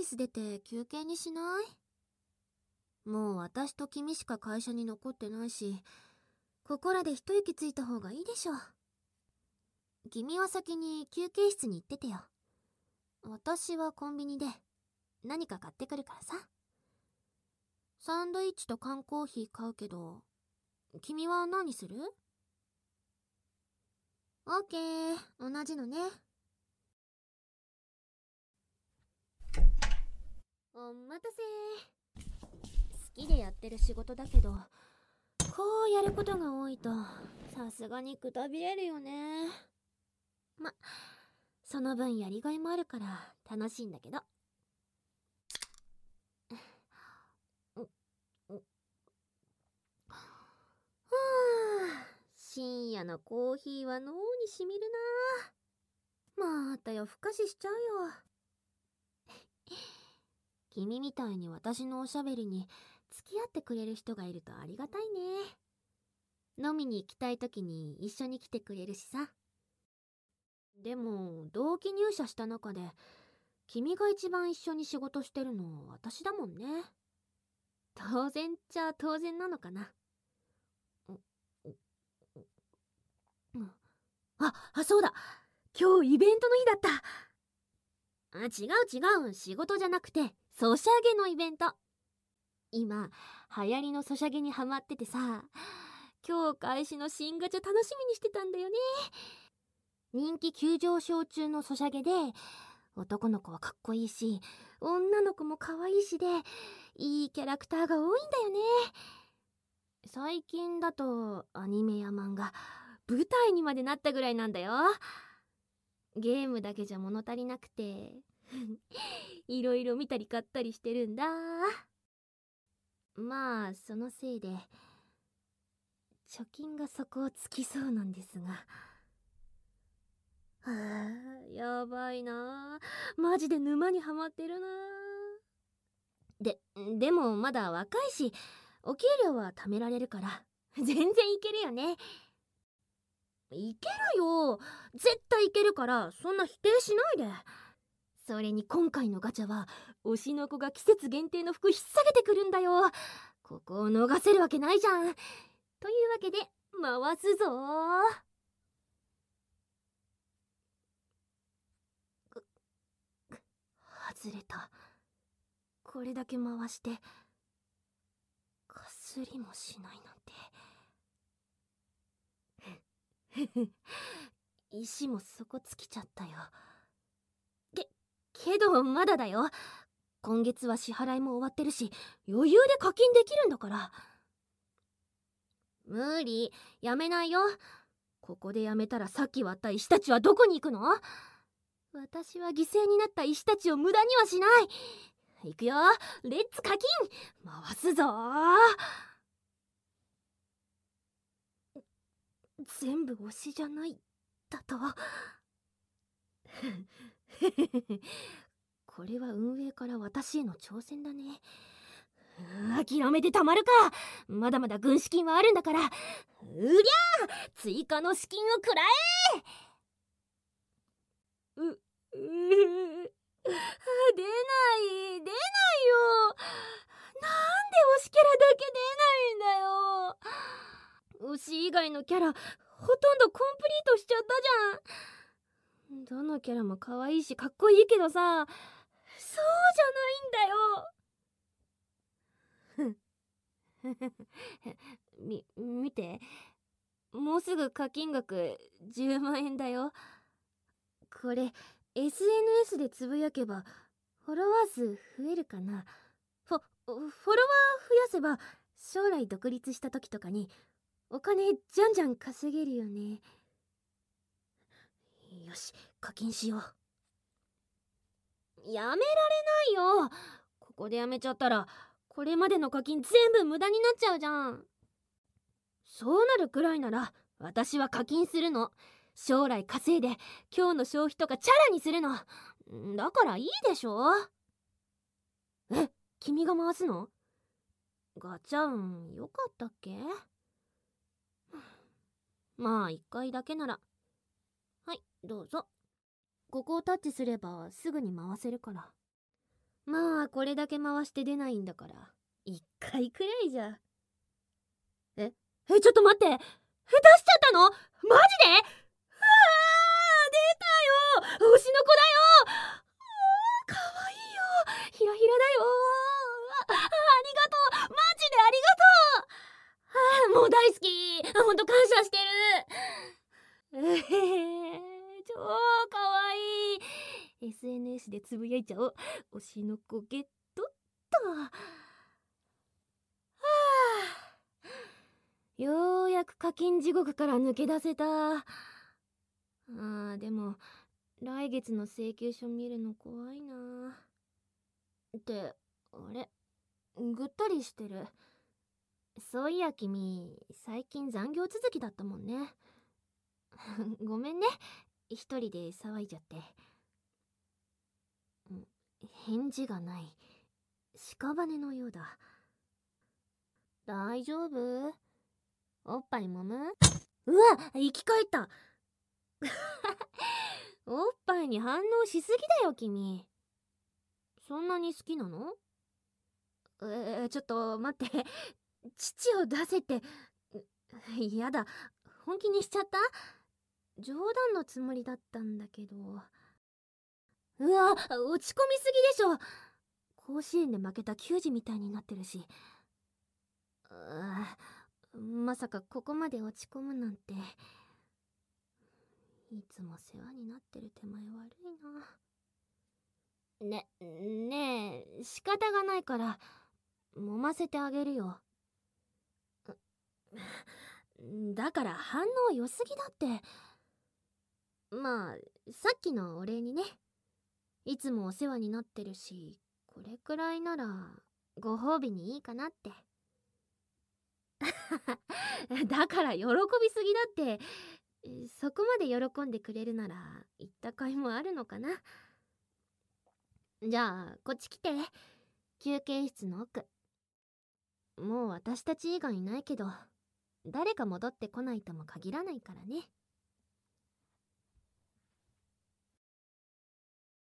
フィス出て休憩にしない？もう私と君しか会社に残ってないし、ここらで一息ついた方がいいでしょ。君は先に休憩室に行っててよ。私はコンビニで何か買ってくるからさ。サンドイッチと缶コーヒー買うけど、君は何する？オッケー、同じのね。お待たせ。好きでやってる仕事だけど、こうやることが多いと、さすがにくたびれるよね。ま、その分やりがいもあるから楽しいんだけど。深夜のコーヒーは脳にしみるなまた夜更かししちゃうよ。君みたいに私のおしゃべりに付き合ってくれる人がいるとありがたいね。飲みに行きたい時に一緒に来てくれるしさ。でも同期入社した中で君が一番一緒に仕事してるの私だもんね。当然っちゃ当然なのかな。あ、あ、そうだ。今日イベントの日だった。あ、違う違う。仕事じゃなくて。ソシャゲのイベント。今流行りのソシャゲにハマっててさ今日開始の新ガチャ楽しみにしてたんだよね。人気急上昇中のソシャゲで男の子はかっこいいし女の子も可愛いしでいいキャラクターが多いんだよね。最近だとアニメや漫画舞台にまでなったぐらいなんだよ。ゲームだけじゃ物足りなくて。いろいろ見たり買ったりしてるんだ。まあそのせいで貯金が底をつきそうなんですが。はあやばいな。マジで沼にはまってるな。ででもまだ若いしお給料は貯められるから全然いけるよね。いけるよ。絶対いけるからそんな否定しないで。それに今回のガチャは推しの子が季節限定の服引っ提げてくるんだよ。ここを逃せるわけないじゃん。というわけで回すぞ。外れた。これだけ回してかすりもしないなんて。石も底尽きちゃったよ。けどまだだよ。今月は支払いも終わってるし余裕で課金できるんだから。無理。やめないよ。ここでやめたらさっき割った石たちはどこに行くの？私は犠牲になった石たちを無駄にはしない。行くよ。レッツ課金。回すぞ。全部推しじゃない。だと？これは運営から私への挑戦だね。諦めてたまるか。まだまだ軍資金はあるんだから。うりゃ追加の資金をくらえ。うう出ない出ないよ。なんで推しキャラだけ出ないんだよ。推し以外のキャラほとんどコンプリートしちゃったじゃん。どのキャラも可愛いしかっこいいけどさそうじゃないんだよ。み見て。もうすぐ課金額10万円だよ。これ SNS でつぶやけばフォロワー数増えるかな。フォフォロワー増やせば将来独立した時とかにお金じゃんじゃん稼げるよね。よし課金しよう。やめられないよ。ここでやめちゃったらこれまでの課金全部無駄になっちゃうじゃん。そうなるくらいなら私は課金するの。将来稼いで今日の消費とかチャラにするの。だからいいでしょ。え君が回すの？ガチャンよかったっけ？まあ一回だけなら。はいどうぞ。ここをタッチすればすぐに回せるから。まあこれだけ回して出ないんだから。一回くらいじゃ。え？えちょっと待って。出しちゃったの？マジで？うわー出たよ。推しの子だよ。かわいいよ。ひらひらだよ。あありがとう。マジでありがとう。あもう大好き。ほんと感謝してる。えへへ。超かわいい。SNS でつぶやいちゃおう。推しの子ゲットっと。はあ。ようやく課金地獄から抜け出せた。あーでも来月の請求書見るの怖いな。ってあれ？ぐったりしてる。そういや君最近残業続きだったもんね。ごめんね。一人で騒いじゃって。返事がない。屍のようだ。大丈夫？おっぱい揉む？うわ生き返った。おっぱいに反応しすぎだよ君。そんなに好きなの？えー、ちょっと待って。父を出せって。やだ。本気にしちゃった？冗談のつもりだったんだけど。うわ落ち込みすぎでしょ。甲子園で負けた球児みたいになってるし。まさかここまで落ち込むなんて。いつも世話になってる手前悪いな。ねねえ仕方がないから揉ませてあげるよ。だから反応良すぎだって。まあさっきのお礼にね。いつもお世話になってるしこれくらいならご褒美にいいかなって。だから喜びすぎだって。そこまで喜んでくれるなら言った甲斐もあるのかな。じゃあこっち来て。休憩室の奥。もう私たち以外いないけど誰か戻ってこないとも限らないからね。